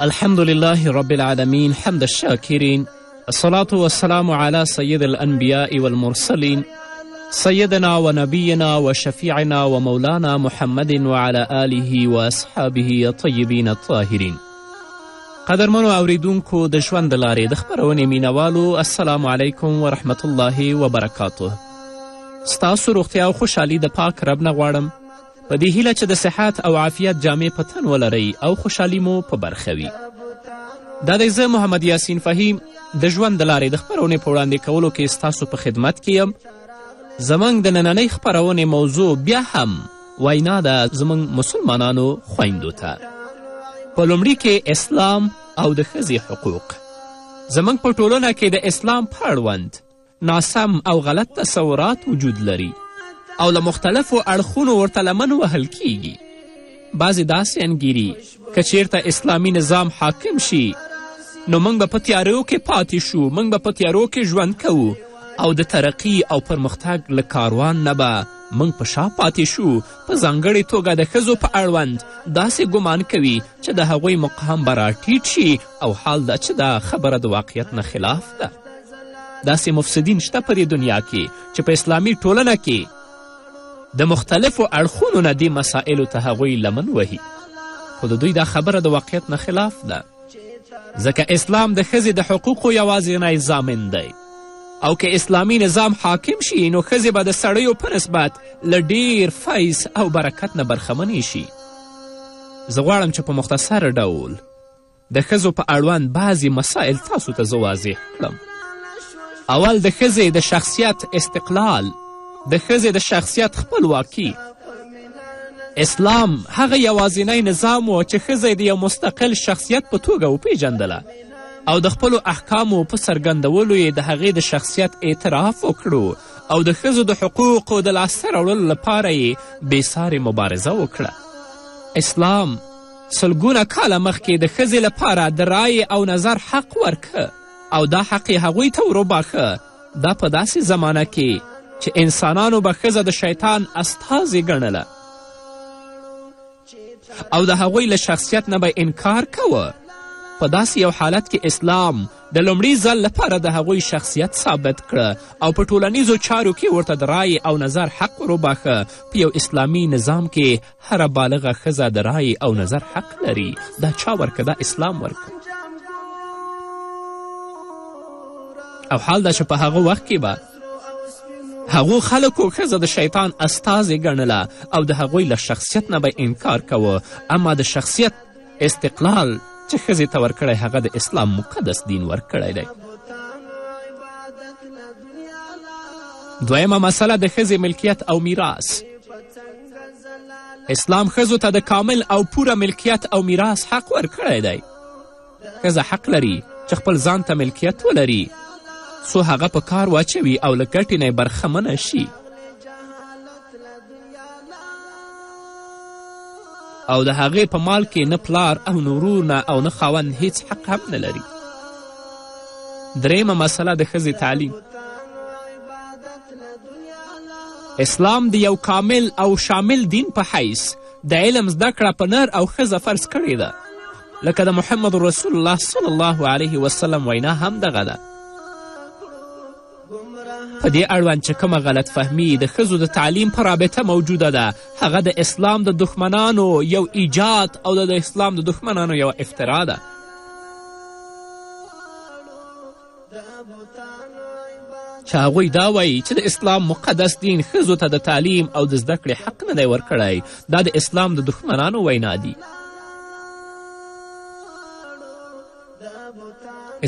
الحمد لله رب العالمين حمد الشاکرین الصلاة والسلام على سید الانبیاء والمرسلین سیدنا و نبینا و شفیعنا و مولانا محمد و علی آله و اصحابه طیبین الطاهرین قدرمنو اوریدونکو د ژوند د لارې د خپرونې مینوالو السلام علیکم ورحمت الله وبرکاته ستاسو روغتیا او خوشحالي د پاک رب نه غواړم په دې هیله چې د صحت او عافیت جامې په تن ولرئ او خوشحالي مو په برخه وي دا دی زه محمد یاسین فهیم د ژوند د لارې د خپرونې په وړاندې کولو کې ستاسو په خدمت کې یم زموږ د نننۍ خپرونې موضوع بیا هم وینا ده زموږ مسلمانانو خویندو ته په لومړي کې اسلام او د ښځې حقوق زموږ په ټولنه کې د اسلام په اړوند ناسم او غلط تصورات وجود لري او له مختلفو اړخونو ورته لمن وهل کیږي بعضې داسې انګیري که چیرته اسلامي نظام حاکم شي نو موږ به په تیارو کې پاتې شو موږ به په تیارو کې ژوند کوو او د ترقي او پرمختګ له کاروان نه به موږ په شا پاتې شو په ځانګړې توګه د ښځو په اړوند داسې ګمان کوي چې د هغوی مقام به راټیټ شي او حال دا چې دا خبره د واقعیت نه خلاف ده داسې مفسدین شته په دې دنیا کې چې په اسلامي ټولنه کې د مختلفو اړخونو نه دې مسایلو ته هغوی لمن وهي خو د دوی دا خبره د واقعیت نه خلاف ده ځکه اسلام د ښځې د حقوقو یوازینی ضامن دی او که اسلامي نظام حاکم شي نو ښځې به د سړیو په نسبت له ډیر فیض او برکت نه برخمنې شي زه غواړم چې په مختصر ډول د ښځو په اړوند بعضې مسایل تاسو ته زه واضح کړم اول د ښځې د شخصیت استقلال د ښځې د شخصیت خپلواکي اسلام هغه یوازینی نظام و چې ښځه د یو مستقل شخصیت په توګه وپیژندله او د خپلو احکامو په څرګندولو یې د هغې د شخصیت اعتراف وکړو او د ښځو د حقوقو د لاسته راوړلو لپاره یې بېسارې مبارزه وکړه اسلام سلګونه کاله مخکې د ښځې لپاره د رایې او نظر حق ورکه او دا حق یې هغوی ته وروباښه دا په داسې زمانه کې چې انسانانو به ښځه د شیطان استازې ګڼله او د هغوی له شخصیت نه به انکار کوه په داسې یو حالت کې اسلام د لومړي ځل لپاره د هغوی شخصیت ثابت کړه او په ټولنیزو چارو کې ورته د رای او نظر حق وروباښه په یو اسلامي نظام کې هره بالغه ښځه د رای او نظر حق لري دا چا ورکه دا اسلام ورکه او حال دا چې په هغه وخت کې به هغو خلکو ښځه د شیطان استازې ګڼله او د هغوی له شخصیت نه به انکار کوه اما د شخصیت استقلال چې ښځې ته ورکړی هغه د اسلام مقدس دین ورکړی دی دویمه مسله د ښځې ملکیت او میراث اسلام ښځو ته د کامل او پوره ملکیت او میراث حق ورکړی دی ښځه حق لري چې خپل ځان ته ملکیت ولري څو هغه په کار واچوي او له ګټې نه برخمنه شي او د هغې په مال کې نه پلار او نه ورور نه او نه خاوند هیڅ حق هم نه لري درېیمه مسله د ښځې تعلیم اسلام د یو کامل او شامل دین په حیث د علم زده کړه په نر او ښځه فرض کړې ده لکه د محمد رسول الله صلی الله علیه وسلم وینا هم دغه ده په دې اړوند چې کومه غلط فهمي د ښځو د تعلیم په رابطه موجوده ده هغه د اسلام د دښمنانو یو ایجاد او د اسلام د دښمنانو یو افترا ده چې هغوی دا وایي چې د اسلام مقدس دین ښځو ته د تعلیم او د زده کړې حق نه دی ورکړی دا د اسلام د دښمنانو وینا دي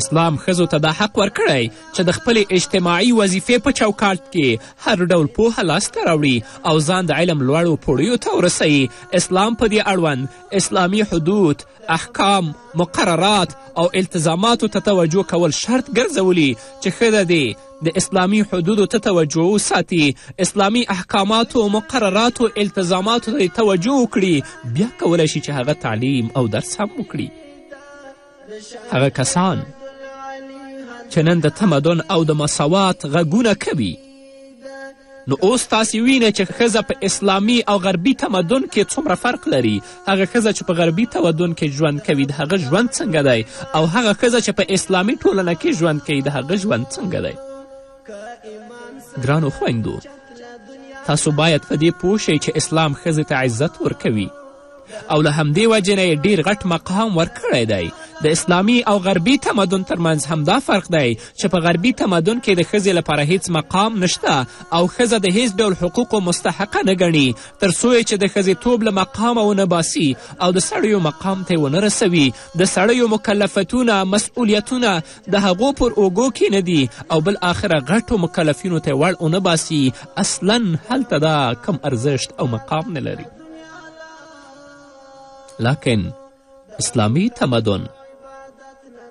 اسلام ښځو ته دا حق ورکړی چې د خپلې اجتماعي وظیفې په چوکاټ کې هر ډول پوهه لاسته راوړي او ځان د علم لوړو پوړیو ته ورسوي اسلام په دې اړوند اسلامي حدود احکام مقررات او التزاماتو ته توجه کول شرط ګرځولي چې ښځه دې د اسلامي حدودو ته توجه وساتي اسلامي احکاماتو مقرراتو التزاماتو ته توجه وکړي بیا کولی شي چې هغه تعلیم او درس هم وکړي هغه کسان چې نن د تمدن او د مساوات غږونه کوي نو اوس تاسې وینئ چې ښځه په اسلامي او غربي تمدن کې څومره فرق لري هغه ښځه چې په غربي تمدن کې ژوند کوي د هغه ژوند څنګه دی او هغه ښځه چې په اسلامي ټولنه کې ژوند کوي د هغه ژوند څنګه دی ګرانو خویندو تاسو باید په دې پوه شئ چې اسلام ښځې ته عزت ورکوي او له همدې وجې نه یې ډیر غټ مقام ورکړی دی د اسلامي او غربي تمدن ترمنځ همدا فرق دی چې په غربي تمدن کې د ښځې لپاره هیڅ مقام نشته او ښځه د هیڅ ډول حقوقو مستحقه نه ګڼي تر څو یې چې د ښځېتوب له مقامه ونه باسي او د سړیو مقام ته ونه رسوي د سړیو مکلفتونه مسؤلیتونه د هغو پر اوږو کې نه دي او بل آخره غټو مکلفینو ته وړ ونه باسي اصلا هلته دا کم ارزښت او مقام نه لري لکن اسلامي تمدن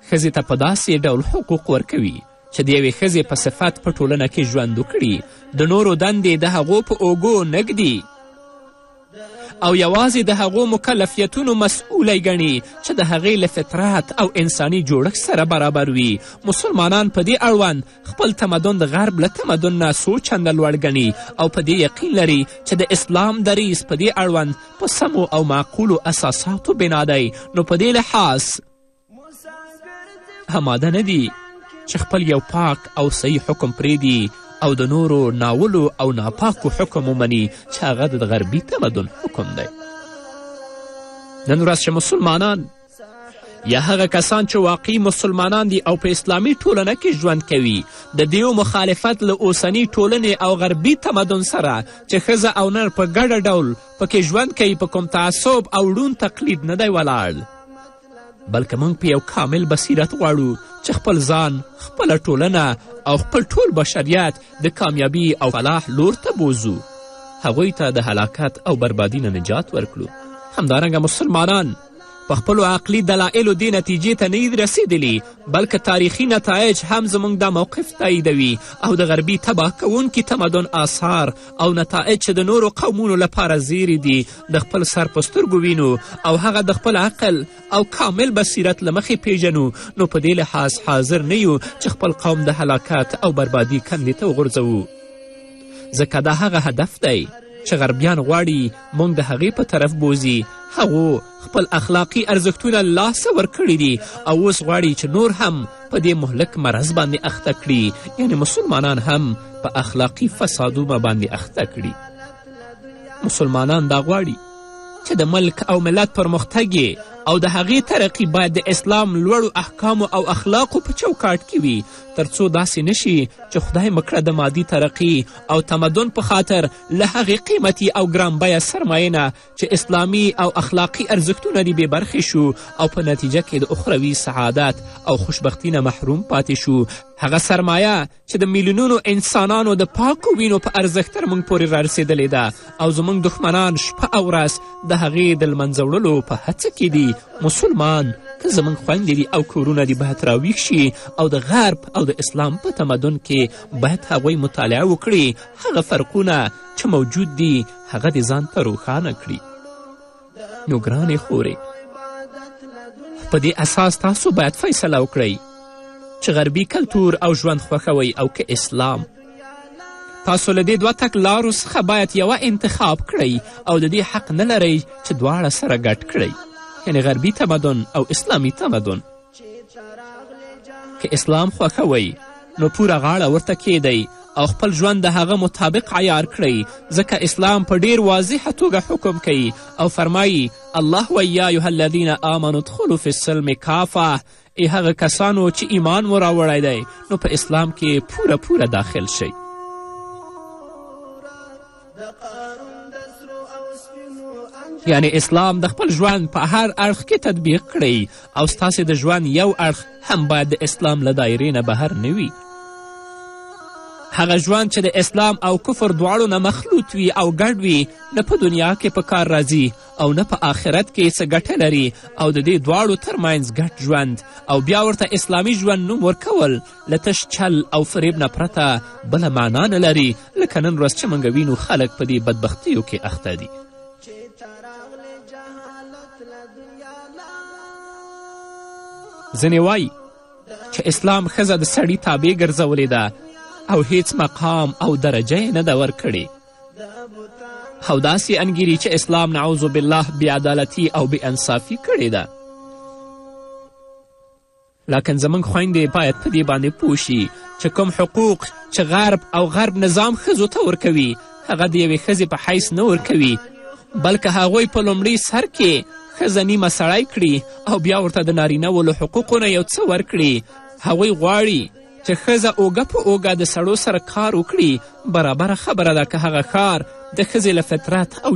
ښځې ته په داسې ډول حقوق ورکوي چې د یوې ښځې په صفت په ټولنه کې ژوند وکړي د نورو دندې د هغو په اوږو نږدي او یوازې د هغو مکلفیتونو مسؤلی ګڼي چې د هغې له فطرت او انساني جوړښت سره برابر وي مسلمانان په دې اړوند خپل تمدن د غرب له تمدن نه څو چنده لوړ ګڼي او په دې یقین لري چې د اسلام دریځ په دې اړوند په سمو او معقولو اساساتو بنا دی نو په دې لحاظ هماده نه دي چې خپل یو پاک او صحیح حکم پرېږدي او د نورو ناولو او ناپاکو حکم ومني چې هغه د غربي تمدن حکم دی نن ورځ چې مسلمانان یا هغه کسان چې واقعي مسلمانان دي او په اسلامي ټولنه کې ژوند کوي د دیو مخالفت له اوسني ټولنې او غربي تمدن سره چې ښځه او نر په ګډه ډول پکې ژوند کوي په کوم تعصب او ړون تقلید نه دی ولاړ بلکې موږ په یو کامل بصیرت غواړو چې خپل ځان خپله ټولنه او خپل ټول بشریت د کامیابی او فلاح لور ته بوزو هغوی ته د هلاکت او بربادی نه نجات ورکړو همدارنګه مسلمانان په خپلو عقلي دلایلو دې نتیجې ته نه رسېدلي بلکې تاریخي نتایج هم زموږ دا موقف تاییدوي او د غربي تباه کوونکي تمدن آثار او نتایج چې د نورو قومونو لپاره زیری دي د خپل سر په سترګو وینو او هغه د خپل عقل او کامل بصیرت له مخې پیژنو نو په دې لحاظ حاضر نه یو چې خپل قوم د هلاکت او بربادي کندې ته وغورځوو ځکه دا هغه هدف دی چې غربیان غواړي موږ د هغې په طرف بوزي هغو خپل اخلاقي ارزښتونه لاسه ورکړي دي او اوس غواړي چې نور هم په دې مهلک مرض باندې اخته کړي یعنې مسلمانان هم په اخلاقي فسادونه باندې اخته کړي مسلمانان دا غواړي چې د ملک او ملت پرمختګ او د هغې ترقي باید د اسلام لوړو احکامو او اخلاقو په چوکاټ کې وي تر څو داسې نه شي چې خدای مه کړه د مادي ترقي او تمدن په خاطر له هغې قیمتي او ګرانبیه سرمایې نه چې اسلامي او اخلاقي ارزښتونه دې بې برخې شو او په نتیجه کې د اخروي سعادت او خوشبختی نه محروم پاتې شو هغه سرمایه چې د میلیونونو انسانانو د پاکو وینو په ارزښت تر موږ پورې رارسېدلې ده او زموږ دښمنان شپه او ورځ د هغې د لمنځه وړلو په هڅه کې دي مسلمان که زموږ خویندې دي او کورونه دي باید راویښ شي او د غرب او د اسلام په تمدن کې باید هغوی مطالعه وکړي هغه فرقونه چې موجود دي هغه دې ځان ته روښانه کړي نو ګرانې خورې په دې اساس تاسو باید فیصله وکړئ چې غربي کلتور او ژوند خوښوئ او که اسلام تاسو له دې دوه تک لارو څخه باید یوه انتخاب کړئ او د دې حق نه لرئ چې دواړه سره ګډ کړئ یعنې غربي تمدن او اسلامي تمدن که اسلام خوښوئ نو پوره غاړه ورته کیدئ او خپل ژوند د هغه مطابق عیار کړئ ځکه اسلام په ډیر واضحه توګه حکم کوي او فرمایی الله وایي یا ایها الذین آمنو ادخلوا فی السلم کافه ای هغه کسانو چې ایمان مو راوړی دی نو په اسلام کې پوره پوره داخل شئ یعنی اسلام د خپل ژوند په هر اړخ کې تطبیق کړئ او ستاسې د ژوند یو اړخ هم باید د اسلام له دایرې نه بهر نه وي هغه ژوند چې د اسلام او کفر دواړو نه مخلوط وي او ګډ وي نه په دنیا کې په کار راځي او نه په آخرت کې څه ګټه لري او د دې دواړو ترمنځ ګډ ژوند او بیا ورته اسلامي ژوند نوم ورکول له تش چل او فریب نه پرته بله معنا نه لري لکه نن ورځ چې موږ وینو خلک په دې بدبختیو کې اخته دي ځینې وایي چې اسلام ښځه د سړي تابع ګرځولې ده او هیڅ مقام او درجه یې نه ده ورکړې او داسې انګیري چې اسلام نعوذ بالله بې عدالتي او بې انصافي کړې ده لاکن زموږ خویندې باید په دې باندې پوه شي چې کوم حقوق چې غرب او غرب نظام ښځو ته ورکوي هغه د یوې ښځې په حیث نه ورکوي بلکه هغوی په لومړي سر کې ښځه نیمه سړی کړي او بیا ورته د نارینه ولو حقوقو نه یو څه ورکړي هغوی غواړي چې ښځه اوږه په اوږه د سړو سره کار وکړي برابره خبره ده که هغه ښار د ښځې له فطرت او